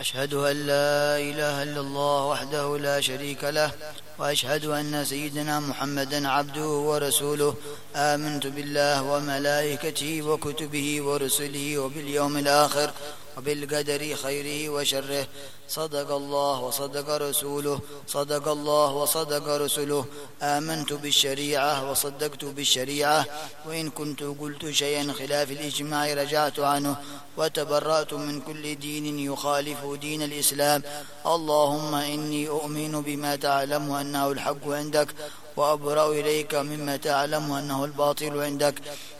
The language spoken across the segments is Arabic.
أشهد أن لا إله إلا الله وحده لا شريك له وأشهد أن سيدنا محمدا عبده ورسوله. آمنت بالله وملائكته وكتبه ورسله وباليوم الآخر. وبالقدر خيره وشره. صدق الله وصدق رسوله. صدق الله وصدق رسله آمنت بالشريعة وصدقت بالشريعة. وإن كنت قلت شيئا خلاف الإجماع رجعت عنه. وتبرأت من كل دين يخالف دين الإسلام. اللهم إني أؤمن بما تعلم أنه الحق عندك. وأبرأ إليك مما تعلم أنه الباطل عندك.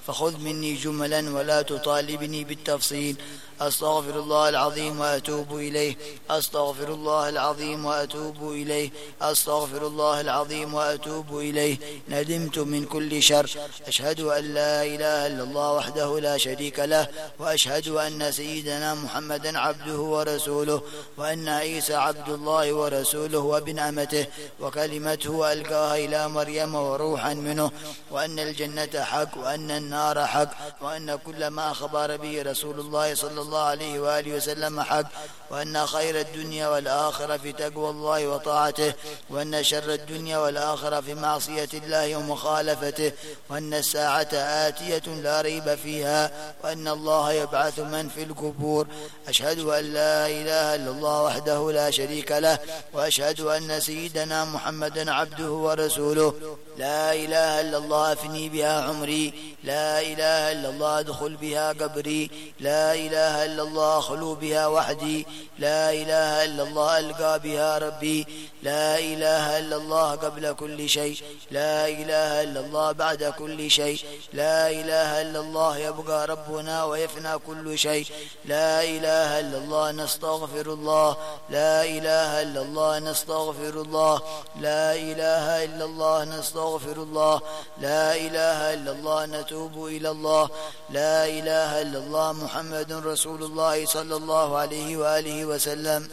فخذ مني جملا ولا تطالبني بالتفصيل. أستغفر الله العظيم وأتوب إليه. أستغفر الله العظيم وأتوب إليه. أستغفر الله العظيم وأتوب إليه. ندمت من كل شر. أشهد أن لا إله إلا الله وحده لا شريك له. وأشهد أن سيدنا محمدا عبده ورسوله. وأن عيسى عبد الله ورسوله وابن أمته وكلمته ألقاها إلى مريم وروحا منه. وأن الجنة حق. وأن النار حق وأن كل ما أخبر به رسول الله صلى الله عليه وآله وسلم حق. وأن خير الدنيا والآخرة في تقوى الله وطاعته. وأن شر الدنيا والآخرة في معصية الله ومخالفته. وأن الساعة آتية لا ريب فيها. وأن الله يبعث من في القبور أشهد أن لا إله إلا الله وحده لا شريك له. وأشهد أن سيدنا محمدا عبده ورسوله. لا إله إلا الله أفني بها عمري. لا إله إلا الله أدخل بها قبري لا إله إلا الله أخلو بها وحدي لا إله إلا الله ألقى بها ربي لا إله إلا الله قبل كل شيء لا إله إلا الله بعد كل شيء لا إله إلا الله يبقى ربنا ويفنى كل شيء لا إله إلا الله نستغفر الله لا إله إلا الله نستغفر الله لا إله إلا الله نستغفر الله لا إله إلا الله نتوب إلى الله. لا إله إلا الله محمد رسول الله صلى الله عليه وآله وسلم.